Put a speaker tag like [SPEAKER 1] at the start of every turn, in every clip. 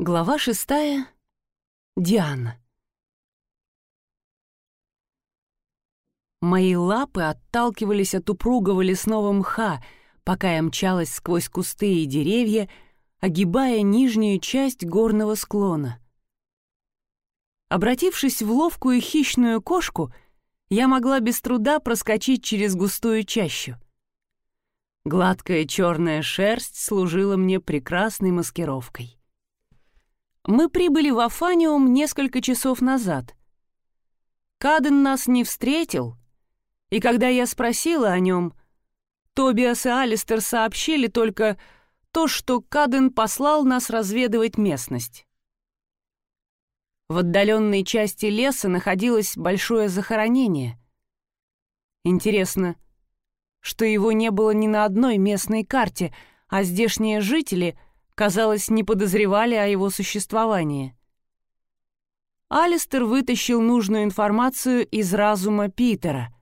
[SPEAKER 1] Глава шестая. Диана. Мои лапы отталкивались от упругого лесного мха, пока я мчалась сквозь кусты и деревья, огибая нижнюю часть горного склона. Обратившись в ловкую хищную кошку, я могла без труда проскочить через густую чащу. Гладкая черная шерсть служила мне прекрасной маскировкой. Мы прибыли в Афаниум несколько часов назад. Каден нас не встретил, и когда я спросила о нем, Тобиас и Алистер сообщили только то, что Каден послал нас разведывать местность. В отдаленной части леса находилось большое захоронение. Интересно, что его не было ни на одной местной карте, а здешние жители — казалось, не подозревали о его существовании. Алистер вытащил нужную информацию из разума Питера.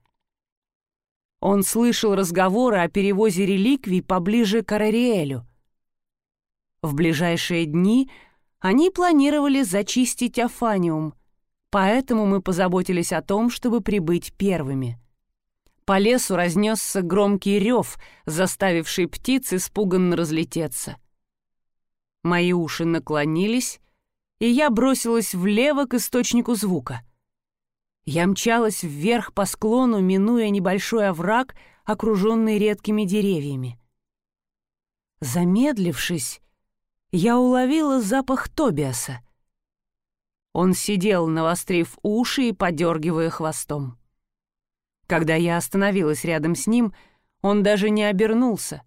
[SPEAKER 1] Он слышал разговоры о перевозе реликвий поближе к Арариэлю. В ближайшие дни они планировали зачистить Афаниум, поэтому мы позаботились о том, чтобы прибыть первыми. По лесу разнесся громкий рев, заставивший птиц испуганно разлететься — Мои уши наклонились, и я бросилась влево к источнику звука. Я мчалась вверх по склону, минуя небольшой овраг, окруженный редкими деревьями. Замедлившись, я уловила запах Тобиаса. Он сидел, навострив уши и подергивая хвостом. Когда я остановилась рядом с ним, он даже не обернулся.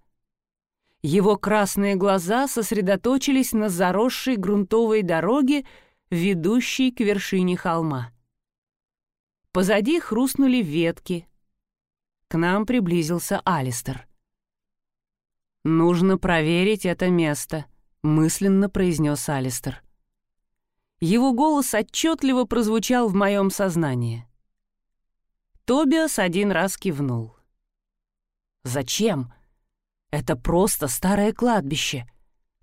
[SPEAKER 1] Его красные глаза сосредоточились на заросшей грунтовой дороге, ведущей к вершине холма. Позади хрустнули ветки. К нам приблизился Алистер. «Нужно проверить это место», — мысленно произнес Алистер. Его голос отчетливо прозвучал в моем сознании. Тобиас один раз кивнул. «Зачем?» Это просто старое кладбище.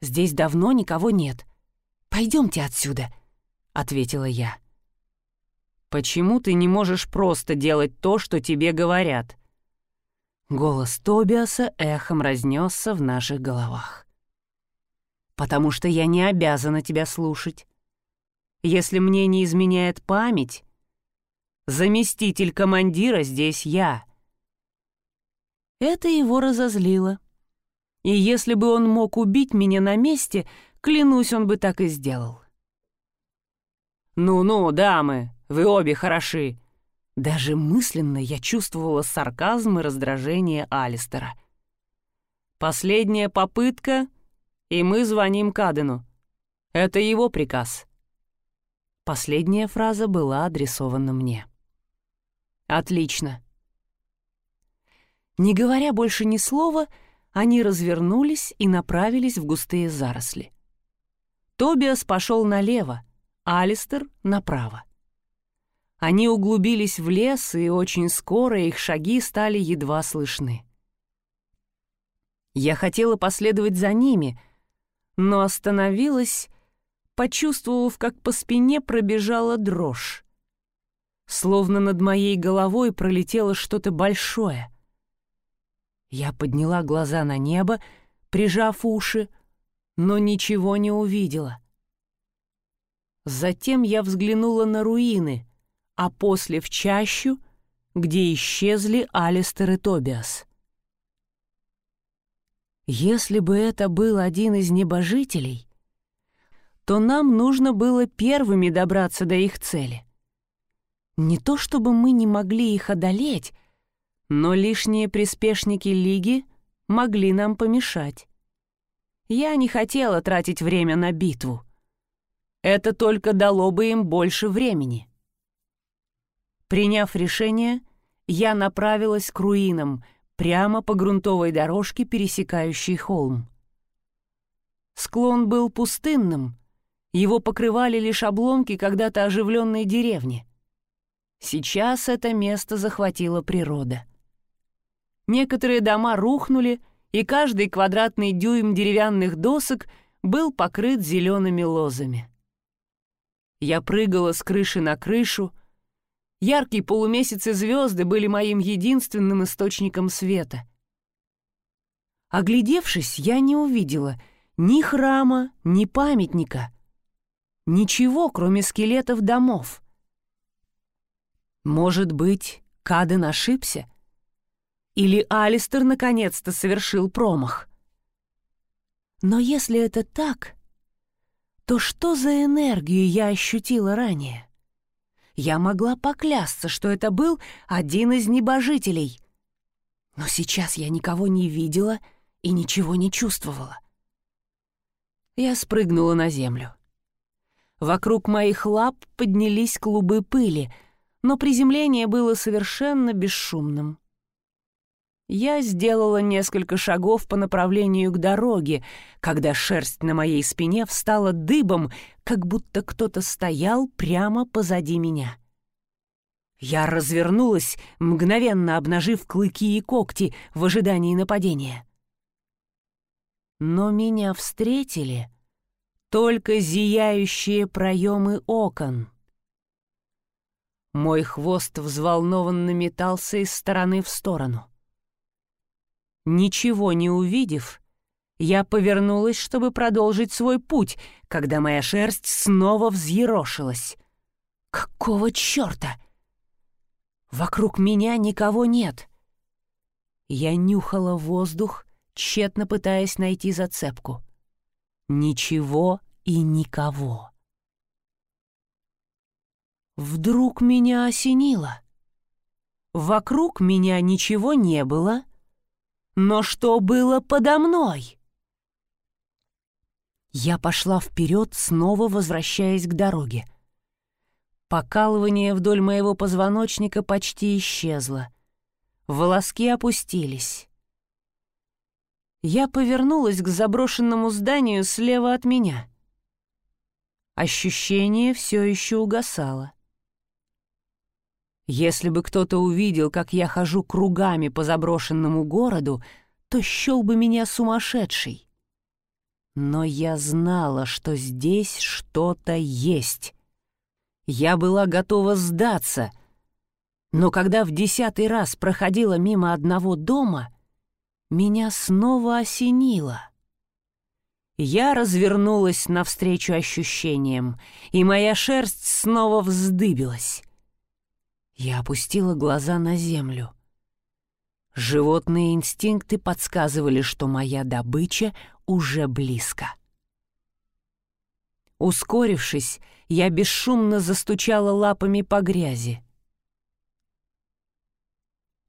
[SPEAKER 1] Здесь давно никого нет. Пойдемте отсюда», — ответила я. «Почему ты не можешь просто делать то, что тебе говорят?» Голос Тобиаса эхом разнесся в наших головах. «Потому что я не обязана тебя слушать. Если мне не изменяет память, заместитель командира здесь я». Это его разозлило. И если бы он мог убить меня на месте, клянусь, он бы так и сделал. «Ну-ну, дамы, вы обе хороши!» Даже мысленно я чувствовала сарказм и раздражение Алистера. «Последняя попытка, и мы звоним Кадену. Это его приказ». Последняя фраза была адресована мне. «Отлично». Не говоря больше ни слова, они развернулись и направились в густые заросли. Тобиас пошел налево, Алистер — направо. Они углубились в лес, и очень скоро их шаги стали едва слышны. Я хотела последовать за ними, но остановилась, почувствовав, как по спине пробежала дрожь. Словно над моей головой пролетело что-то большое — я подняла глаза на небо, прижав уши, но ничего не увидела. Затем я взглянула на руины, а после в чащу, где исчезли Алистер и Тобиас. Если бы это был один из небожителей, то нам нужно было первыми добраться до их цели. Не то чтобы мы не могли их одолеть, но лишние приспешники Лиги могли нам помешать. Я не хотела тратить время на битву. Это только дало бы им больше времени. Приняв решение, я направилась к руинам, прямо по грунтовой дорожке, пересекающей холм. Склон был пустынным, его покрывали лишь обломки когда-то оживленной деревни. Сейчас это место захватила природа. Некоторые дома рухнули, и каждый квадратный дюйм деревянных досок был покрыт зелеными лозами. Я прыгала с крыши на крышу. Яркие полумесяцы звезды были моим единственным источником света. Оглядевшись, я не увидела ни храма, ни памятника. Ничего, кроме скелетов домов. Может быть, Каден ошибся? Или Алистер наконец-то совершил промах? Но если это так, то что за энергию я ощутила ранее? Я могла поклясться, что это был один из небожителей. Но сейчас я никого не видела и ничего не чувствовала. Я спрыгнула на землю. Вокруг моих лап поднялись клубы пыли, но приземление было совершенно бесшумным. Я сделала несколько шагов по направлению к дороге, когда шерсть на моей спине встала дыбом, как будто кто-то стоял прямо позади меня. Я развернулась, мгновенно обнажив клыки и когти в ожидании нападения. Но меня встретили только зияющие проемы окон. Мой хвост взволнованно метался из стороны в сторону. Ничего не увидев, я повернулась, чтобы продолжить свой путь, когда моя шерсть снова взъерошилась. Какого черта? Вокруг меня никого нет. Я нюхала воздух, тщетно пытаясь найти зацепку. Ничего и никого. Вдруг меня осенило. Вокруг меня ничего не было — но что было подо мной? Я пошла вперед, снова возвращаясь к дороге. Покалывание вдоль моего позвоночника почти исчезло. Волоски опустились. Я повернулась к заброшенному зданию слева от меня. Ощущение все еще угасало. Если бы кто-то увидел, как я хожу кругами по заброшенному городу, то счел бы меня сумасшедшей. Но я знала, что здесь что-то есть. Я была готова сдаться, но когда в десятый раз проходила мимо одного дома, меня снова осенило. Я развернулась навстречу ощущениям, и моя шерсть снова вздыбилась. Я опустила глаза на землю. Животные инстинкты подсказывали, что моя добыча уже близко. Ускорившись, я бесшумно застучала лапами по грязи.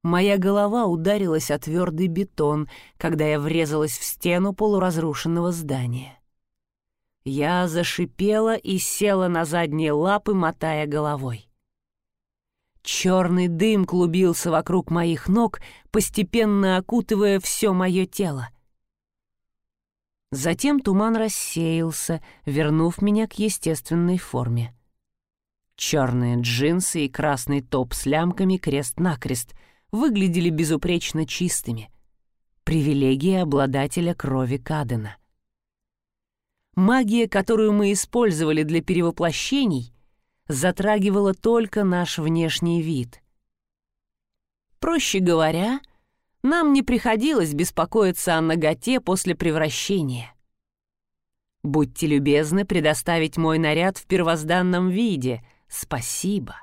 [SPEAKER 1] Моя голова ударилась о твердый бетон, когда я врезалась в стену полуразрушенного здания. Я зашипела и села на задние лапы, мотая головой. Черный дым клубился вокруг моих ног, постепенно окутывая все мое тело. Затем туман рассеялся, вернув меня к естественной форме. Черные джинсы и красный топ с лямками крест-накрест выглядели безупречно чистыми. Привилегия обладателя крови Кадена. Магия, которую мы использовали для перевоплощений — затрагивала только наш внешний вид. Проще говоря, нам не приходилось беспокоиться о ноготе после превращения. Будьте любезны предоставить мой наряд в первозданном виде. Спасибо.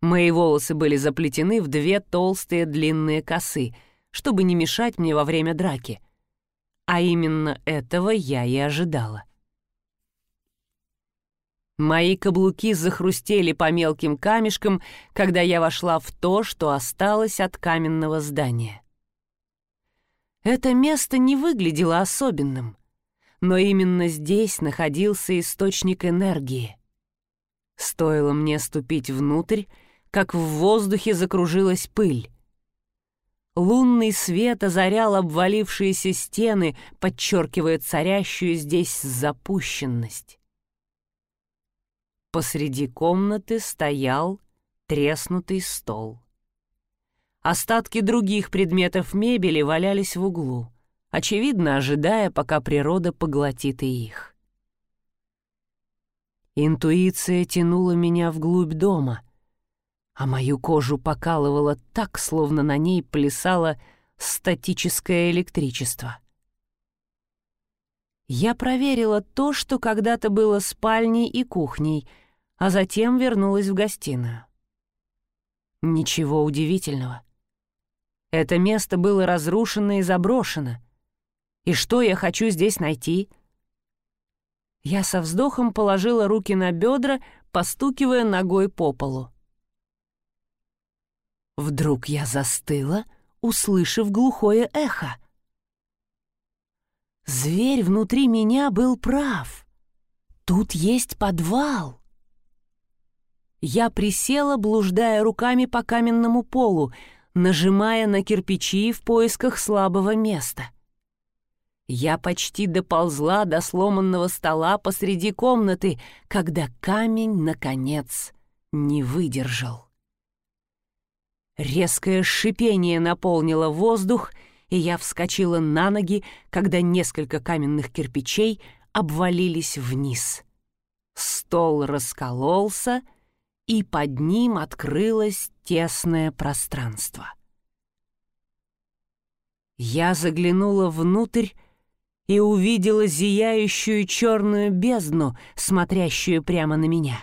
[SPEAKER 1] Мои волосы были заплетены в две толстые длинные косы, чтобы не мешать мне во время драки. А именно этого я и ожидала. Мои каблуки захрустели по мелким камешкам, когда я вошла в то, что осталось от каменного здания. Это место не выглядело особенным, но именно здесь находился источник энергии. Стоило мне ступить внутрь, как в воздухе закружилась пыль. Лунный свет озарял обвалившиеся стены, подчеркивая царящую здесь запущенность. Посреди комнаты стоял треснутый стол. Остатки других предметов мебели валялись в углу. очевидно ожидая, пока природа поглотит и их. Интуиция тянула меня вглубь дома, а мою кожу покалывало так, словно на ней плясало статическое электричество. Я проверила то, что когда-то было спальней и кухней, а затем вернулась в гостиную. Ничего удивительного. Это место было разрушено и заброшено. И что я хочу здесь найти? Я со вздохом положила руки на бедра, постукивая ногой по полу. Вдруг я застыла, услышав глухое эхо. Зверь внутри меня был прав. Тут есть подвал. Я присела, блуждая руками по каменному полу, нажимая на кирпичи в поисках слабого места. Я почти доползла до сломанного стола посреди комнаты, когда камень, наконец, не выдержал. Резкое шипение наполнило воздух, и я вскочила на ноги, когда несколько каменных кирпичей обвалились вниз. Стол раскололся — и под ним открылось тесное пространство. Я заглянула внутрь и увидела зияющую черную бездну, смотрящую прямо на меня.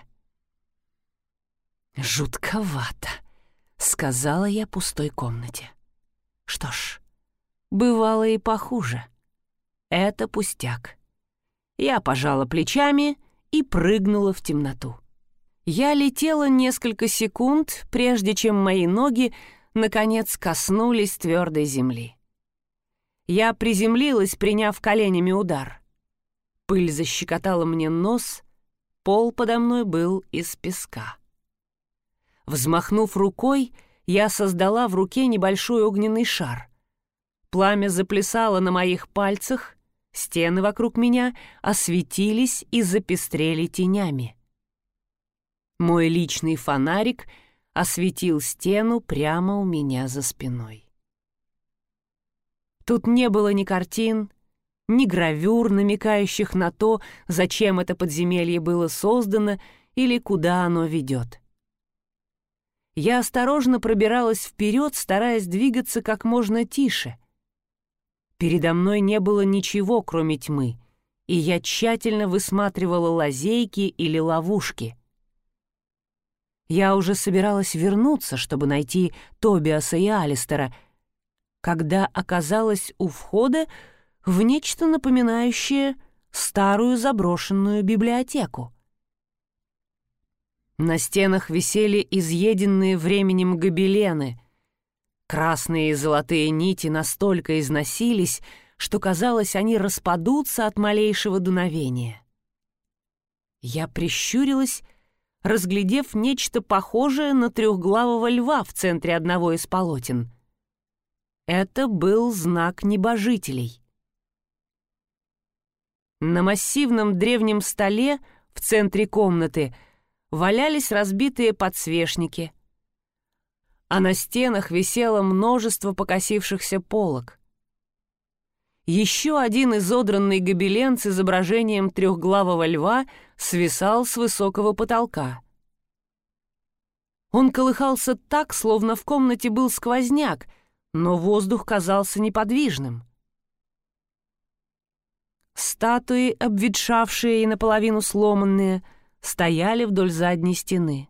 [SPEAKER 1] «Жутковато», — сказала я пустой комнате. «Что ж, бывало и похуже. Это пустяк». Я пожала плечами и прыгнула в темноту. Я летела несколько секунд, прежде чем мои ноги, наконец, коснулись твердой земли. Я приземлилась, приняв коленями удар. Пыль защекотала мне нос, пол подо мной был из песка. Взмахнув рукой, я создала в руке небольшой огненный шар. Пламя заплясало на моих пальцах, стены вокруг меня осветились и запестрели тенями. Мой личный фонарик осветил стену прямо у меня за спиной. Тут не было ни картин, ни гравюр, намекающих на то, зачем это подземелье было создано или куда оно ведет. Я осторожно пробиралась вперед, стараясь двигаться как можно тише. Передо мной не было ничего, кроме тьмы, и я тщательно высматривала лазейки или ловушки — я уже собиралась вернуться, чтобы найти Тобиаса и Алистера, когда оказалась у входа в нечто напоминающее старую заброшенную библиотеку. На стенах висели изъеденные временем гобелены. Красные и золотые нити настолько износились, что, казалось, они распадутся от малейшего дуновения. Я прищурилась разглядев нечто похожее на трехглавого льва в центре одного из полотен. Это был знак небожителей. На массивном древнем столе в центре комнаты валялись разбитые подсвечники, а на стенах висело множество покосившихся полок. Еще один изодранный гобелен с изображением трехглавого льва свисал с высокого потолка. Он колыхался так, словно в комнате был сквозняк, но воздух казался неподвижным. Статуи, обветшавшие и наполовину сломанные, стояли вдоль задней стены.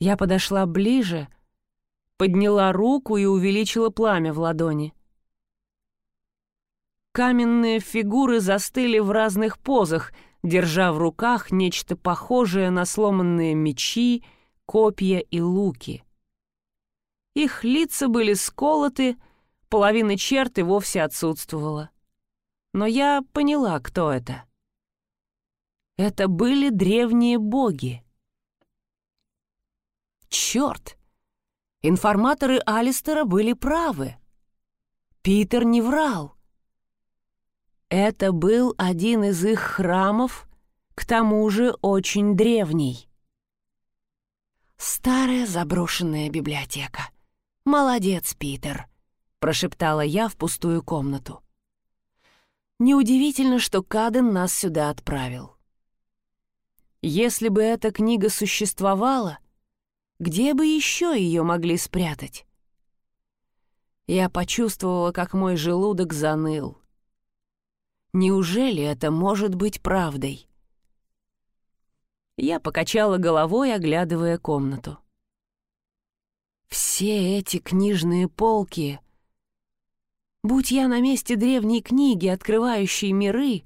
[SPEAKER 1] Я подошла ближе, подняла руку и увеличила пламя в ладони. Каменные фигуры застыли в разных позах, держа в руках нечто похожее на сломанные мечи, копья и луки. Их лица были сколоты, половина черт и вовсе отсутствовала. Но я поняла, кто это. Это были древние боги. Черт! Информаторы Алистера были правы. Питер не врал. Это был один из их храмов, к тому же очень древний. Старая заброшенная библиотека. Молодец, Питер. прошептала я в пустую комнату. Неудивительно, что Каден нас сюда отправил. Если бы эта книга существовала, где бы еще ее могли спрятать? Я почувствовала, как мой желудок заныл. Неужели это может быть правдой? Я покачала головой, оглядывая комнату. Все эти книжные полки... Будь я на месте древней книги, открывающей миры,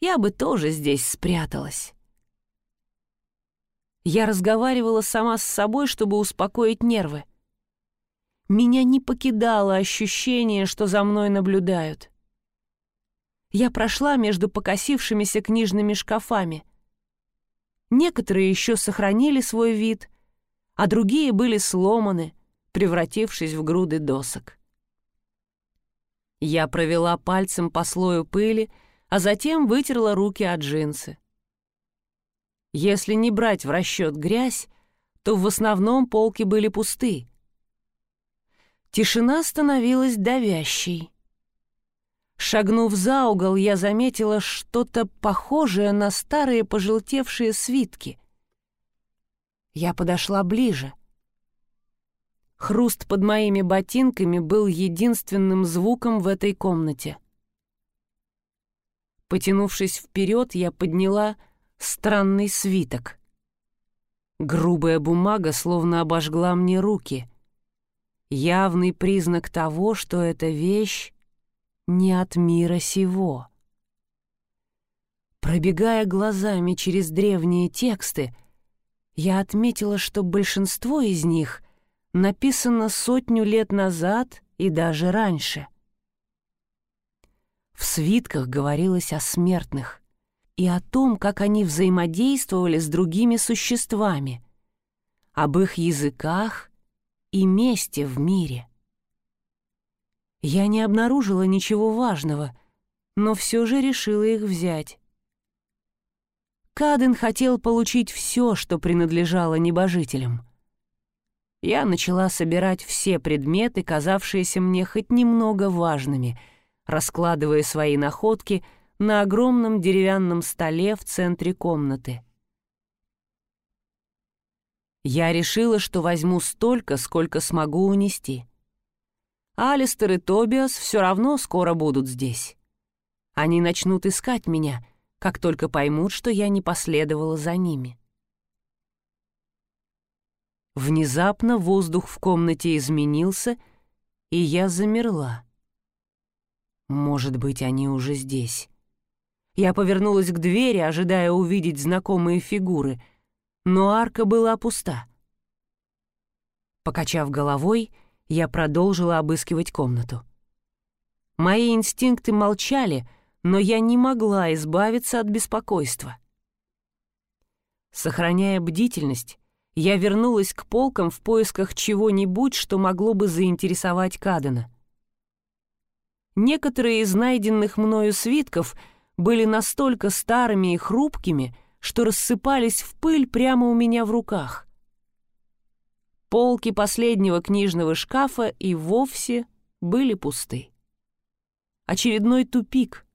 [SPEAKER 1] я бы тоже здесь спряталась. Я разговаривала сама с собой, чтобы успокоить нервы. Меня не покидало ощущение, что за мной наблюдают. Я прошла между покосившимися книжными шкафами. Некоторые еще сохранили свой вид, а другие были сломаны, превратившись в груды досок. Я провела пальцем по слою пыли, а затем вытерла руки от джинсы. Если не брать в расчет грязь, то в основном полки были пусты. Тишина становилась давящей. Шагнув за угол, я заметила что-то похожее на старые пожелтевшие свитки. Я подошла ближе. Хруст под моими ботинками был единственным звуком в этой комнате. Потянувшись вперед, я подняла странный свиток. Грубая бумага словно обожгла мне руки. Явный признак того, что эта вещь не от мира сего. Пробегая глазами через древние тексты, я отметила, что большинство из них написано сотню лет назад и даже раньше. В свитках говорилось о смертных, и о том, как они взаимодействовали с другими существами, об их языках и месте в мире. Я не обнаружила ничего важного, но все же решила их взять. Каден хотел получить все, что принадлежало небожителям. Я начала собирать все предметы, казавшиеся мне хоть немного важными, раскладывая свои находки — на огромном деревянном столе в центре комнаты. Я решила, что возьму столько, сколько смогу унести. Алистер и Тобиас все равно скоро будут здесь. Они начнут искать меня, как только поймут, что я не последовала за ними. Внезапно воздух в комнате изменился, и я замерла. Может быть, они уже здесь. Я повернулась к двери, ожидая увидеть знакомые фигуры, но арка была пуста. Покачав головой, я продолжила обыскивать комнату. Мои инстинкты молчали, но я не могла избавиться от беспокойства. Сохраняя бдительность, я вернулась к полкам в поисках чего-нибудь, что могло бы заинтересовать Кадена. Некоторые из найденных мною свитков — были настолько старыми и хрупкими, что рассыпались в пыль прямо у меня в руках. Полки последнего книжного шкафа и вовсе были пусты. Очередной тупик.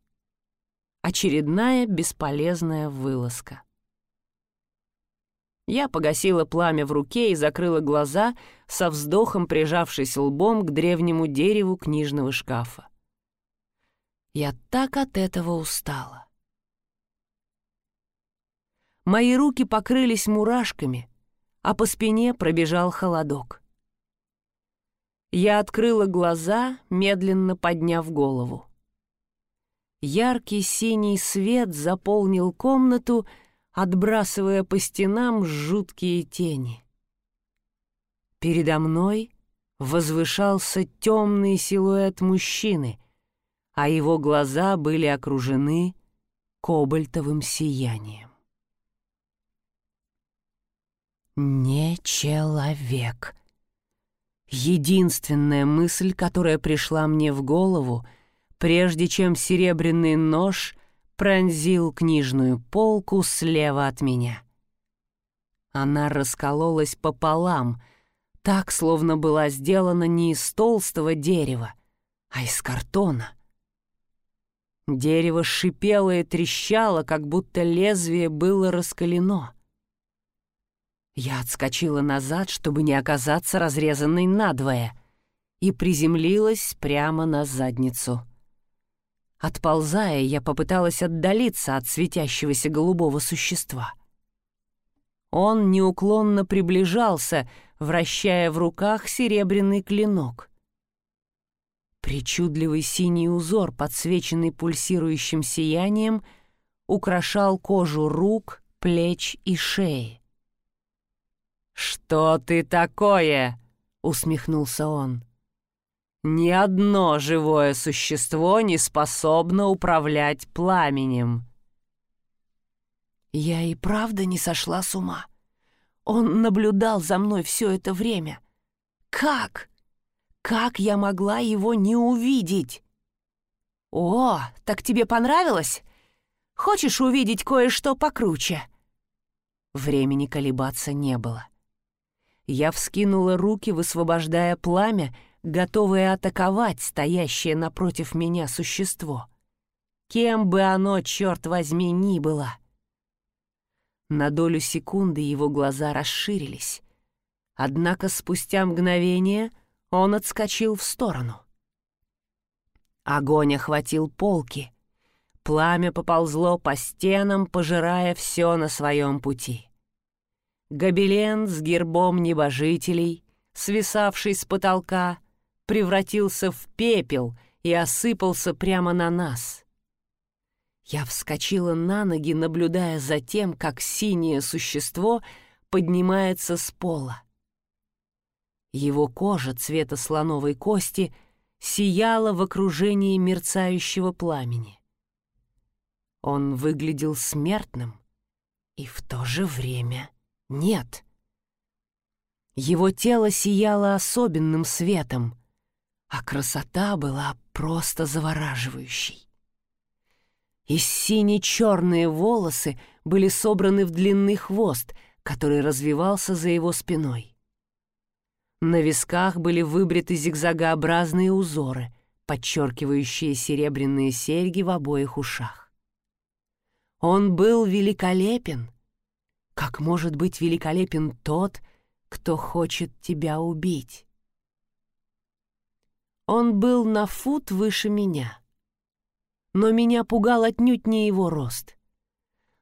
[SPEAKER 1] Очередная бесполезная вылазка. Я погасила пламя в руке и закрыла глаза, со вздохом прижавшись лбом к древнему дереву книжного шкафа. Я так от этого устала. Мои руки покрылись мурашками, а по спине пробежал холодок. Я открыла глаза, медленно подняв голову. Яркий синий свет заполнил комнату, отбрасывая по стенам жуткие тени. Передо мной возвышался темный силуэт мужчины — а его глаза были окружены кобальтовым сиянием. «Не человек». Единственная мысль, которая пришла мне в голову, прежде чем серебряный нож пронзил книжную полку слева от меня. Она раскололась пополам, так, словно была сделана не из толстого дерева, а из картона. Дерево шипело и трещало, как будто лезвие было раскалено. Я отскочила назад, чтобы не оказаться разрезанной надвое, и приземлилась прямо на задницу. Отползая, я попыталась отдалиться от светящегося голубого существа. Он неуклонно приближался, вращая в руках серебряный клинок. Причудливый синий узор, подсвеченный пульсирующим сиянием, украшал кожу рук, плеч и шеи. «Что ты такое?» — усмехнулся он. «Ни одно живое существо не способно управлять пламенем».
[SPEAKER 2] Я и правда не сошла с ума. Он наблюдал за мной все это время. Как? Как я могла его не увидеть? «О, так тебе понравилось? Хочешь увидеть кое-что покруче?»
[SPEAKER 1] Времени колебаться не было. Я вскинула руки, высвобождая пламя, готовое атаковать стоящее напротив меня существо. Кем бы оно, черт возьми, ни было. На долю секунды его глаза расширились. Однако спустя мгновение он отскочил в сторону. Огонь охватил полки. Пламя поползло по стенам, пожирая все на своем пути. Гобелен с гербом небожителей, свисавший с потолка, превратился в пепел и осыпался прямо на нас. Я вскочила на ноги, наблюдая за тем, как синее существо поднимается с пола. Его кожа цвета слоновой кости сияла в окружении мерцающего пламени. Он выглядел смертным и в то же время нет. Его тело сияло особенным светом, а красота была просто завораживающей. И сине-черные волосы были собраны в длинный хвост, который развивался за его спиной. На висках были выбриты зигзагообразные узоры, подчеркивающие серебряные серьги в обоих ушах. Он был великолепен — как может быть великолепен тот, кто хочет тебя убить? Он был на фут выше меня. Но меня пугал отнюдь не его рост.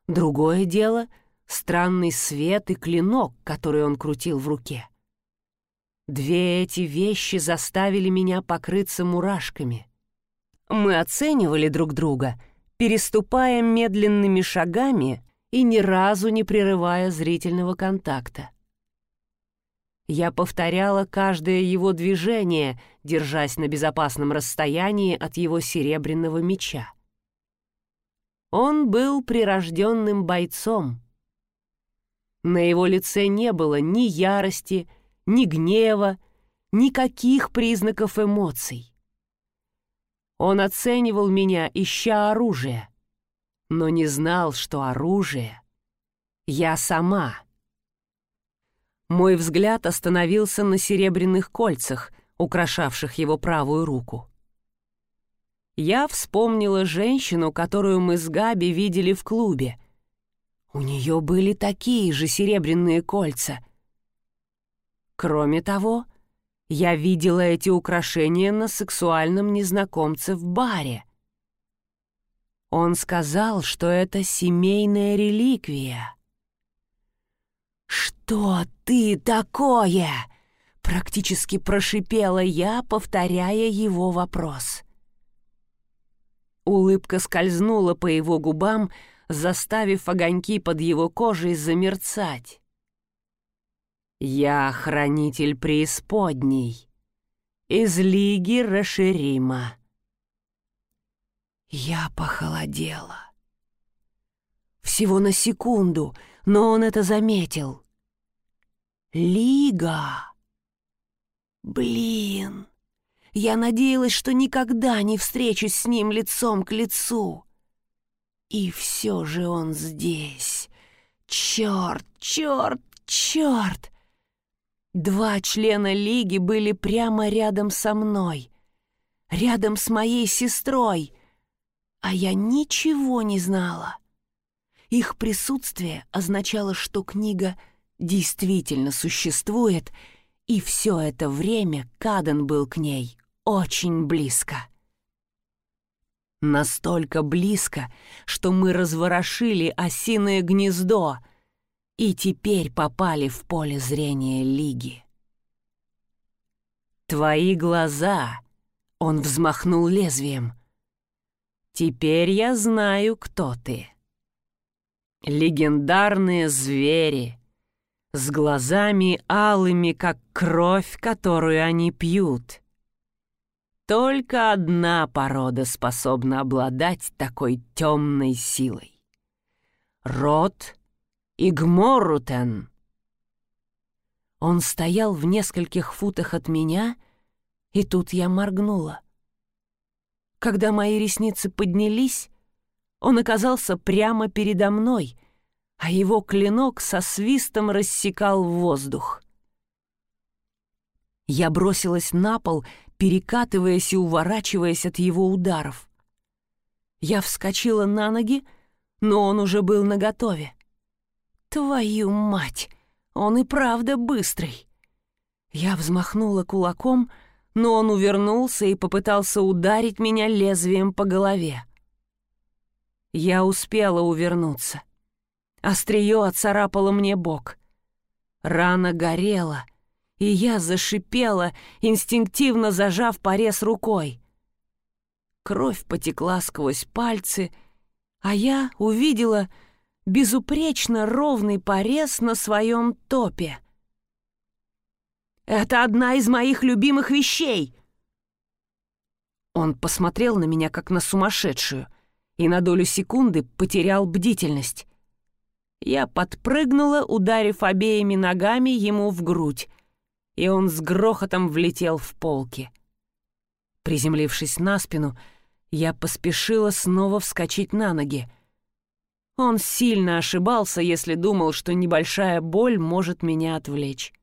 [SPEAKER 1] Другое дело — странный свет и клинок, который он крутил в руке. Две эти вещи заставили меня покрыться мурашками. Мы оценивали друг друга, переступая медленными шагами и ни разу не прерывая зрительного контакта. Я повторяла каждое его движение, держась на безопасном расстоянии от его серебряного меча. Он был прирожденным бойцом. На его лице не было ни ярости, ни гнева, никаких признаков эмоций. Он оценивал меня, ища оружие — но не знал, что оружие — я сама. Мой взгляд остановился на серебряных кольцах, украшавших его правую руку. Я вспомнила женщину, которую мы с Габи видели в клубе. У нее были такие же серебряные кольца. Кроме того, я видела эти украшения на сексуальном незнакомце в баре — он сказал, что это семейная реликвия. «Что ты такое?» — практически прошипела я, повторяя его вопрос. Улыбка скользнула по его губам, заставив огоньки под его кожей замерцать. «Я хранитель преисподней, из Лиги Расширима». Я похолодела. Всего на секунду, но он это заметил. Лига. Блин. Я надеялась, что никогда не встречусь с ним лицом к лицу. И все же он здесь. Черт, черт, черт. Два члена Лиги были прямо рядом со мной.
[SPEAKER 2] рядом с моей сестрой, а я ничего не знала. Их присутствие означало, что книга действительно существует, и все это время Каден был к ней очень близко. Настолько близко, что мы разворошили осиное гнездо и теперь попали в поле зрения Лиги. «Твои глаза!» — он взмахнул лезвием. «Теперь я знаю, кто ты. Легендарные звери, с глазами алыми, как кровь, которую они пьют» Только одна порода способна обладать такой темной силой. Род Игморутен. Он стоял в нескольких футах от меня, и тут я моргнула. Когда мои ресницы поднялись, он оказался прямо передо мной, а его клинок со свистом рассекал воздух. Я бросилась на пол перекатываясь и уворачиваясь от его ударов. Я вскочила на ноги, но он уже был наготове. Твою мать! Он и правда быстрый. Я взмахнула кулаком, но он увернулся и попытался ударить меня лезвием по голове. Я успела увернуться. Острие оцарапало мне бок. Рана горела — и я зашипела, инстинктивно зажав порез рукой. Кровь потекла сквозь пальцы, а я увидела безупречно ровный порез на своем топе. «Это одна из моих любимых вещей!» Он посмотрел на меня, как на сумасшедшую, и на долю секунды потерял бдительность. Я подпрыгнула, ударив обеими ногами ему в грудь и он с грохотом влетел в полки. Приземлившись на спину, я поспешила снова вскочить на ноги. Он сильно ошибался, если думал, что небольшая боль может меня отвлечь.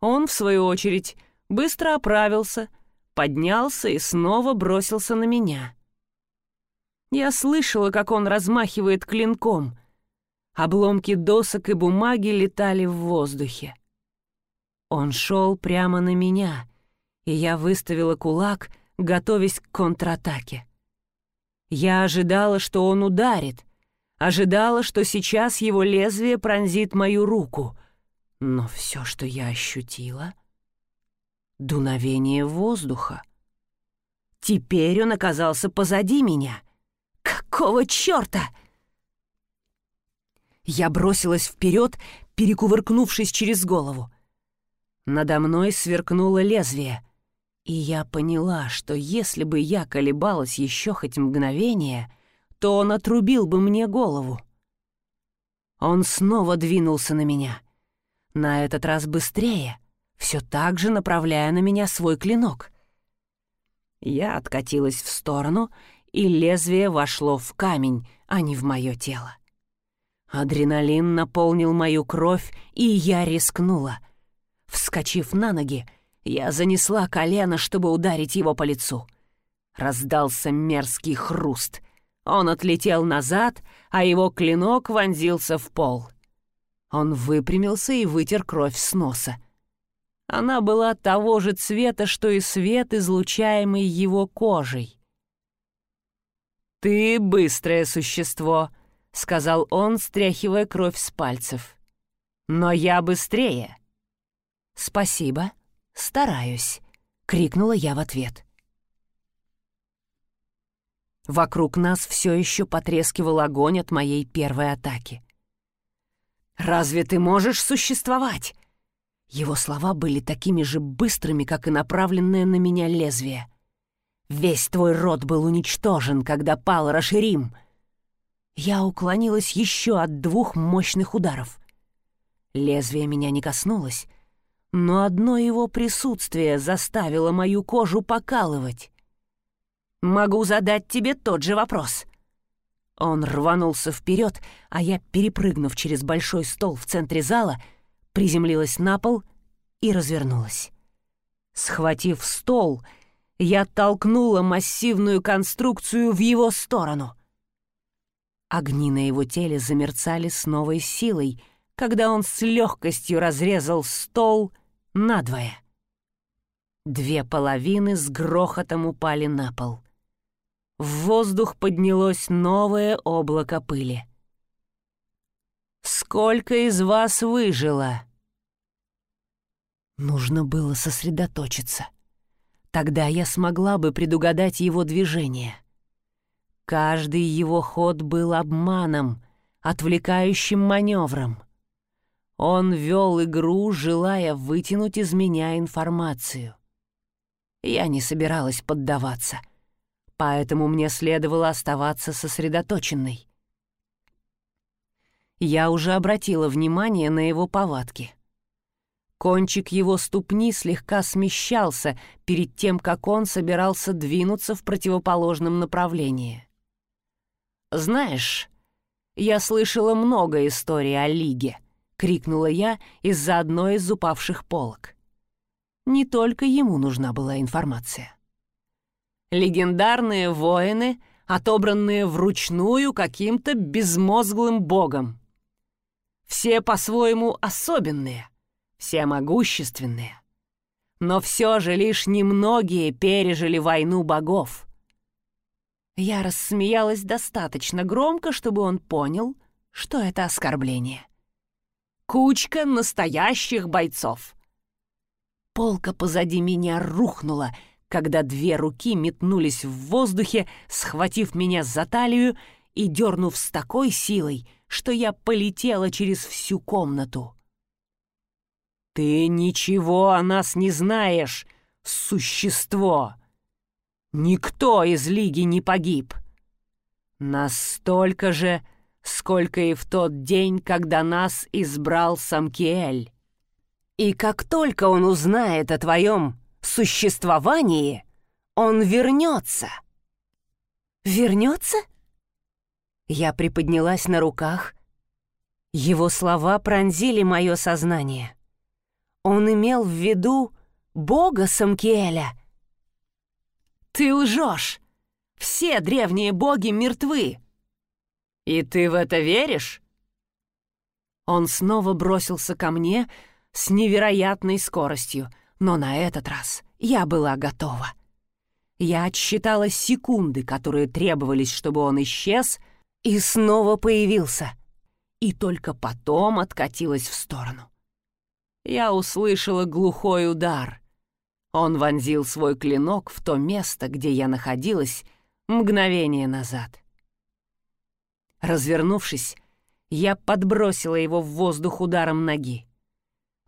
[SPEAKER 2] Он, в свою очередь, быстро оправился, поднялся и снова бросился на меня. Я слышала, как он размахивает клинком. Обломки досок и бумаги летали в воздухе. Он шел прямо на меня, и я выставила кулак, готовясь к контратаке. Я ожидала, что он ударит, ожидала, что сейчас его лезвие пронзит мою руку, но все, что я ощутила — дуновение воздуха. Теперь он оказался позади меня. Какого черта? Я бросилась вперед, перекувыркнувшись через голову. Надо мной сверкнуло лезвие, и я поняла, что если бы я колебалась еще хоть мгновение, то он отрубил бы мне голову. Он снова двинулся на меня. На этот раз быстрее, все так же направляя на меня свой клинок. Я откатилась в сторону, и лезвие вошло в камень, а не в мое тело. Адреналин наполнил мою кровь, и я рискнула — Вскочив на ноги, я занесла колено, чтобы ударить его по лицу. Раздался мерзкий хруст. Он отлетел назад, а его клинок вонзился в пол. Он выпрямился и вытер кровь с носа. Она была того же цвета, что и свет, излучаемый его кожей. «Ты быстрое существо», — сказал он, стряхивая кровь с пальцев. «Но я быстрее. «Спасибо, стараюсь», — крикнула я в ответ. Вокруг нас все еще потрескивал огонь от моей первой атаки. «Разве ты можешь существовать?» Его слова были такими же быстрыми, как и направленное на меня лезвие. «Весь твой род был уничтожен, когда пал Раширим!» Я уклонилась еще от двух мощных ударов. Лезвие меня не коснулось, но одно его присутствие заставило мою кожу покалывать. «Могу задать тебе тот же вопрос». Он рванулся вперед, а я, перепрыгнув через большой стол в центре зала, приземлилась на пол и развернулась. Схватив стол, Я толкнула массивную конструкцию в его сторону. Огни на его теле замерцали с новой силой, когда он с легкостью разрезал стол надвое. Две половины с грохотом упали на пол. В воздух поднялось новое облако пыли. «Сколько из вас выжило?» Нужно было сосредоточиться. Тогда я смогла бы предугадать его движение. Каждый его ход был обманом, отвлекающим маневром. Он вел игру, желая вытянуть из меня информацию. Я не собиралась поддаваться, поэтому мне следовало оставаться сосредоточенной. Я уже обратила внимание на его повадки. Кончик его ступни слегка смещался перед тем, как он собирался двинуться в противоположном направлении. «Знаешь, я слышала много историй о Лиге», — крикнула я из-за одной из упавших полок. Не только ему нужна была информация. Легендарные воины, отобранные вручную каким-то безмозглым богом. Все по-своему особенные, все могущественные. Но все же лишь немногие пережили войну богов. Я рассмеялась достаточно громко, чтобы он понял, что это оскорбление. Кучка настоящих бойцов — Полка позади меня рухнула, когда две руки метнулись в воздухе, схватив меня за талию и дернув с такой силой, что я полетела через всю комнату. «Ты ничего о нас не знаешь, существо! Никто из Лиги не погиб! Настолько же, сколько и в тот день, когда нас избрал Самкиэль!» И как только он узнает о твоем существовании, он вернется. Вернется? Я приподнялась на руках. Его слова пронзили мое сознание. Он имел в виду бога Самкиэля. Ты лжешь! Все древние боги мертвы! И ты в это веришь? Он снова бросился ко мне, с невероятной скоростью, но на этот раз я была готова. Я отсчитала секунды, которые требовались, чтобы он исчез, и снова появился. И только потом откатилась в сторону. Я услышала глухой удар. Он вонзил свой клинок в то место, где я находилась мгновение назад. Развернувшись, я подбросила его в воздух ударом ноги.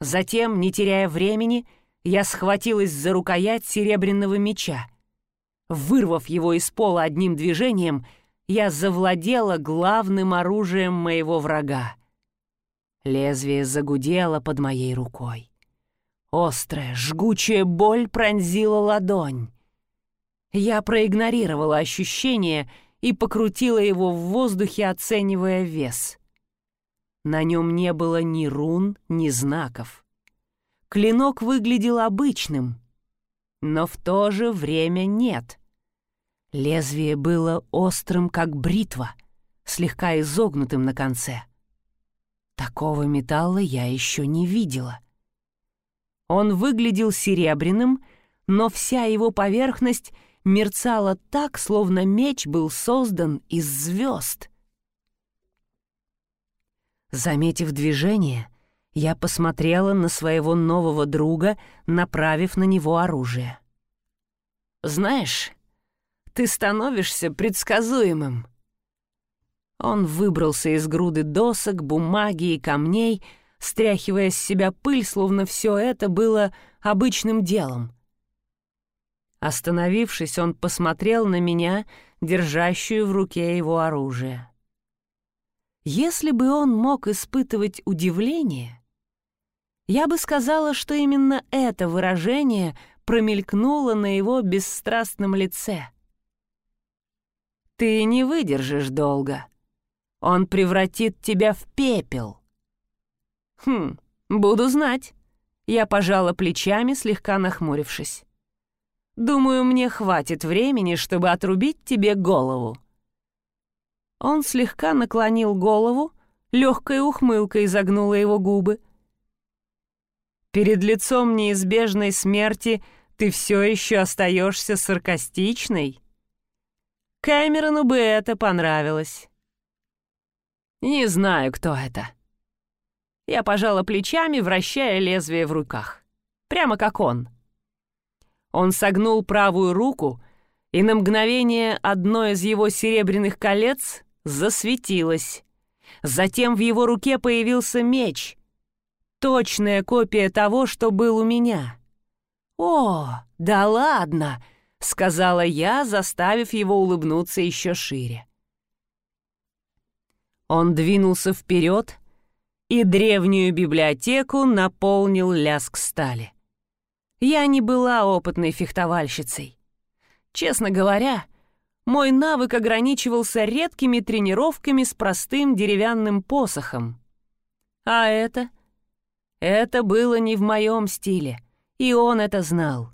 [SPEAKER 2] Затем, не теряя времени, я схватилась за рукоять серебряного меча. Вырвав его из пола одним движением, я завладела главным оружием моего врага. Лезвие загудело под моей рукой. Острая, жгучая боль пронзила ладонь. Я проигнорировала ощущение и покрутила его в воздухе, оценивая вес. На нем не было ни рун, ни знаков. Клинок выглядел обычным, но в то же время нет. Лезвие было острым, как бритва, слегка изогнутым на конце. Такого металла я еще не видела. Он выглядел серебряным, но вся его поверхность мерцала так, словно меч был создан из звезд. Заметив движение, я посмотрела на своего нового друга, направив на него оружие. «Знаешь, ты становишься предсказуемым». Он выбрался из груды досок, бумаги и камней, стряхивая с себя пыль, словно все это было обычным делом. Остановившись, он посмотрел на меня, держащую в руке его оружие. Если бы он мог испытывать удивление, я бы сказала, что именно это выражение промелькнуло на его бесстрастном лице. «Ты не выдержишь долго. Он превратит тебя в пепел». «Хм, буду знать». Я пожала плечами, слегка нахмурившись.
[SPEAKER 1] Думаю, мне хватит времени, чтобы отрубить тебе голову». Он слегка наклонил голову, легкая ухмылка изогнула его губы. «Перед лицом неизбежной смерти ты все еще остаешься саркастичной?» Кэмерону бы это понравилось. Не знаю, кто это. Я пожала плечами, вращая лезвие в руках. Прямо как он. Он согнул правую руку, и на мгновение одно из его серебряных колец засветилось. Затем в его руке появился меч. Точная копия того, что был у меня. «О, да ладно!» — сказала я, заставив его улыбнуться еще шире. Он двинулся вперед, и древнюю библиотеку наполнил лязг стали. Я не была опытной фехтовальщицей. Честно говоря, мой навык ограничивался редкими тренировками с простым деревянным посохом. А это? Это было не в моем стиле, и он это знал.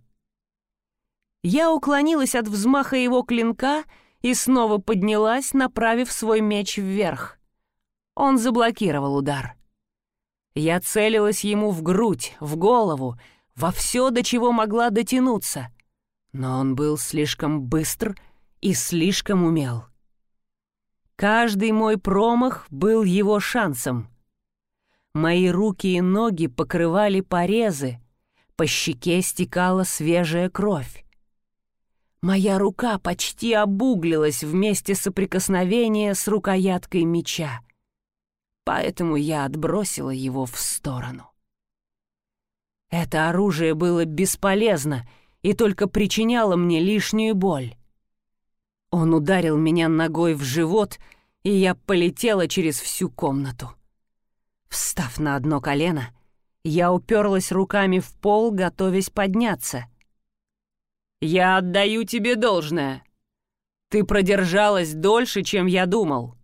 [SPEAKER 1] Я уклонилась от взмаха его клинка и снова поднялась, направив свой меч вверх. Он заблокировал удар. Я целилась ему в грудь, в голову, во все, до чего могла дотянуться. Но он был слишком быстр и слишком умел. Каждый мой промах был его шансом. Мои руки и ноги покрывали порезы, по щеке стекала свежая кровь. Моя рука почти обуглилась вместе соприкосновения с рукояткой меча. Поэтому я отбросила его в сторону. Это оружие было бесполезно и только причиняло мне лишнюю боль. Он ударил меня ногой в живот, и я полетела через всю комнату. Встав на одно колено, я уперлась руками в пол, готовясь подняться — «Я отдаю тебе должное. Ты продержалась дольше, чем я думал.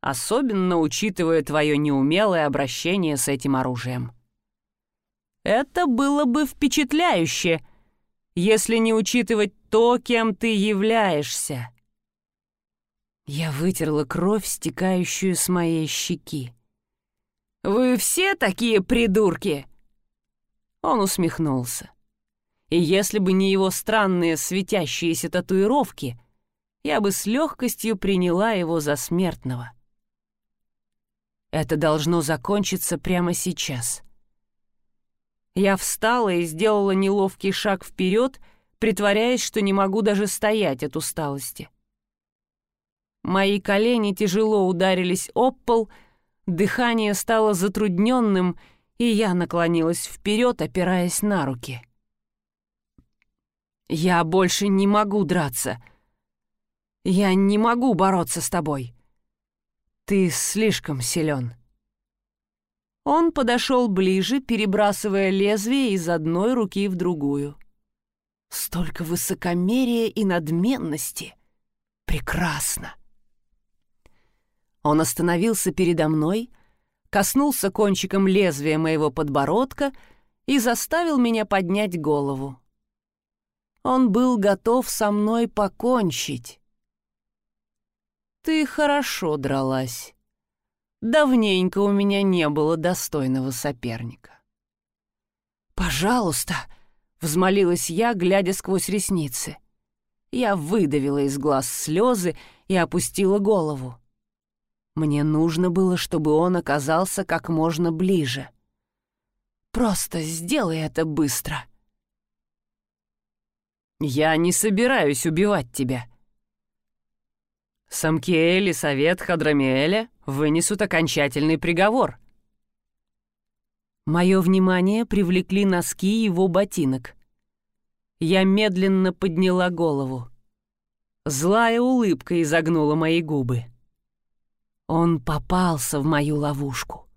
[SPEAKER 1] Особенно учитывая твое неумелое обращение с этим оружием. Это было бы впечатляюще, если не учитывать то, кем ты являешься». Я вытерла кровь, стекающую с моей щеки. «Вы все такие придурки?» Он усмехнулся. И если бы не его странные светящиеся татуировки, я бы с легкостью приняла его за смертного. Это должно закончиться прямо сейчас. Я встала и сделала неловкий шаг вперед, притворяясь, что не могу даже стоять от усталости. Мои колени тяжело ударились об пол, дыхание стало затрудненным, и я наклонилась вперед, опираясь на руки. — я больше не могу драться. Я не могу бороться с тобой. Ты слишком силен. Он подошел ближе, перебрасывая лезвие из одной руки в другую. Столько высокомерия и надменности. Прекрасно. Он остановился передо мной, коснулся кончиком лезвия моего подбородка и заставил меня поднять голову. Он был готов со мной покончить. Ты хорошо дралась. Давненько у меня не было достойного соперника. «Пожалуйста», — взмолилась я, глядя сквозь ресницы. Я выдавила из глаз слезы и опустила голову. Мне нужно было, чтобы он оказался как можно ближе. «Просто сделай это быстро», — я не собираюсь убивать тебя. Самкиэль и совет Хадрамиэля вынесут окончательный приговор. Мое внимание привлекли носки его ботинок. Я медленно подняла голову. Злая улыбка изогнула мои губы. Он попался в мою ловушку.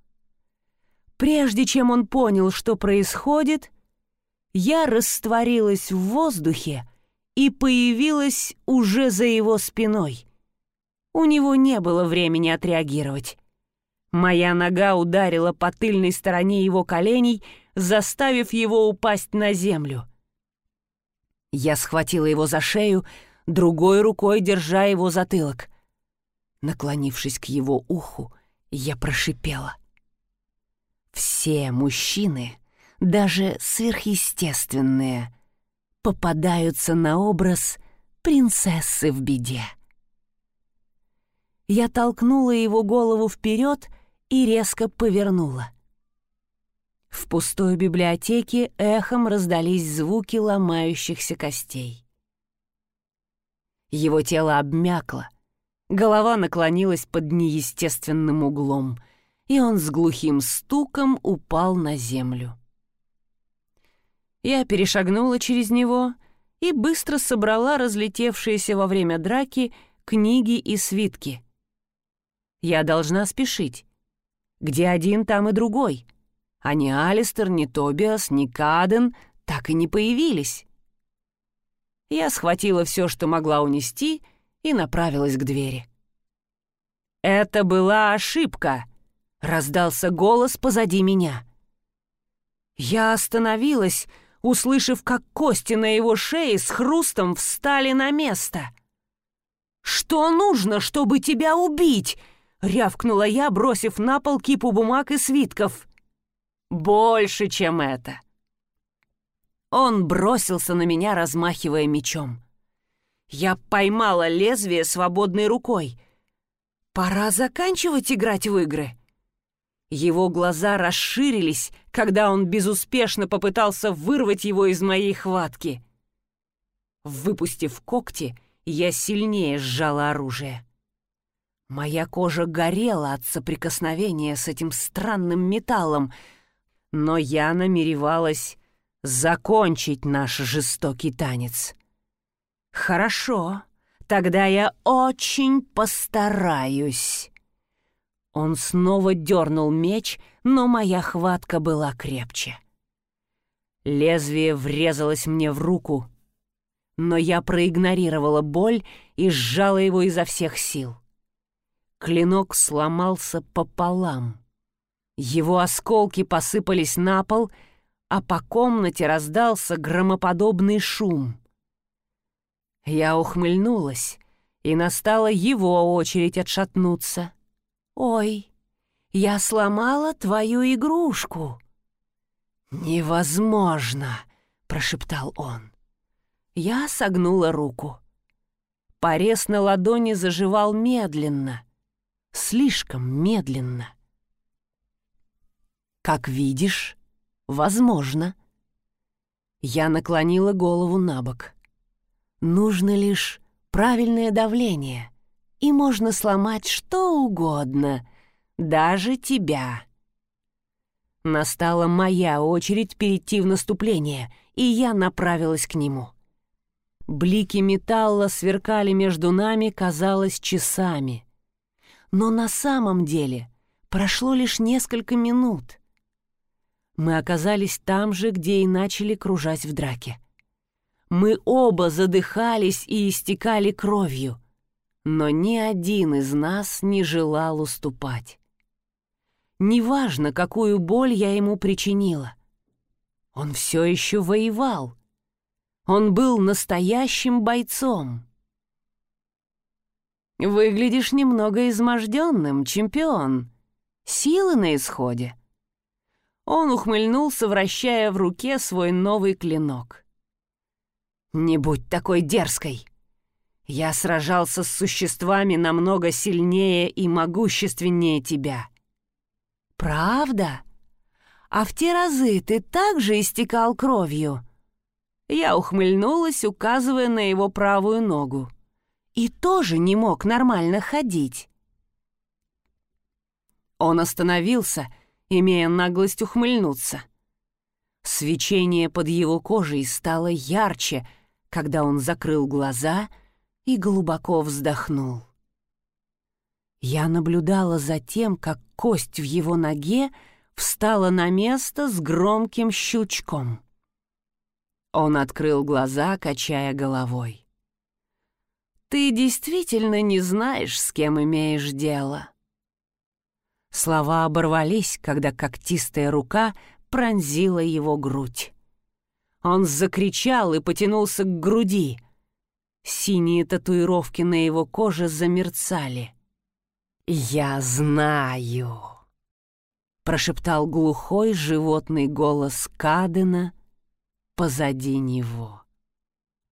[SPEAKER 1] Прежде чем он понял, что происходит, я растворилась в воздухе и появилась уже за его спиной. У него не было времени отреагировать. Моя нога ударила по тыльной стороне его коленей, заставив его упасть на землю.
[SPEAKER 2] Я схватила его за шею, другой рукой держа его затылок. Наклонившись к его уху, я прошипела. «Все мужчины, даже сверхъестественные, попадаются на образ принцессы в беде». Я толкнула его голову вперед и резко повернула. В пустой библиотеке эхом раздались звуки ломающихся костей. Его тело обмякло, голова наклонилась под неестественным углом, и он с глухим стуком упал на землю. Я перешагнула через него и быстро собрала разлетевшиеся во время драки книги и свитки. Я должна спешить. Где один, там и другой. А ни Алистер, ни Тобиас, ни Каден так и не появились. Я схватила все, что могла унести, и направилась к двери. «Это была ошибка!» — раздался голос позади меня. Я остановилась, услышав, как кости на его шее с хрустом встали на место. «Что нужно, чтобы тебя убить?» — рявкнула я, бросив на пол кипу бумаг и свитков. «Больше, чем это!» Он бросился на меня, размахивая мечом. Я поймала лезвие свободной рукой. Пора заканчивать играть в игры. Его глаза расширились, когда он безуспешно попытался вырвать его из моей хватки. Выпустив когти, я сильнее сжала оружие. Моя кожа горела от соприкосновения с этим странным металлом, но я намеревалась закончить наш жестокий танец. Хорошо, тогда я очень постараюсь. Он снова дернул меч, но моя хватка была крепче. Лезвие врезалось мне в руку, но я проигнорировала боль и сжала его изо всех сил. Клинок сломался пополам. Его осколки посыпались на пол — а по комнате раздался громоподобный шум. Я ухмыльнулась, и настала его очередь отшатнуться. «Ой, я сломала твою игрушку!» «Невозможно!» — прошептал он. Я согнула руку. Порез на ладони заживал медленно, слишком медленно. «Как видишь, Возможно. Я наклонила голову на бок. Нужно лишь правильное давление, и можно сломать что угодно, даже тебя. Настала моя очередь перейти в наступление, и я направилась к нему. Блики металла сверкали между нами, казалось, часами. Но на самом деле прошло лишь несколько минут — мы оказались там же, где и начали кружать в драке. Мы оба задыхались и истекали кровью, но ни один из нас не желал уступать. Неважно, какую боль я ему причинила. Он все еще воевал. Он был настоящим бойцом. «Выглядишь немного изможденным, чемпион. Силы на исходе», он ухмыльнулся, вращая в руке свой новый клинок. «Не будь такой дерзкой! Я сражался с существами намного сильнее и могущественнее тебя». «Правда? А в те разы ты также истекал кровью?» Я ухмыльнулась, указывая на его правую ногу. «И тоже не мог нормально ходить». Он остановился имея наглость ухмыльнуться. Свечение под его кожей стало ярче, когда он закрыл глаза и глубоко вздохнул. Я наблюдала за тем, как кость в его ноге встала на место с громким щелчком. Он открыл глаза, качая головой. «Ты действительно не знаешь, с кем имеешь дело?» Слова оборвались, когда когтистая рука пронзила его грудь.
[SPEAKER 1] Он закричал и потянулся к груди. Синие татуировки на его коже замерцали. «Я знаю!» — прошептал глухой животный голос Кадена позади него.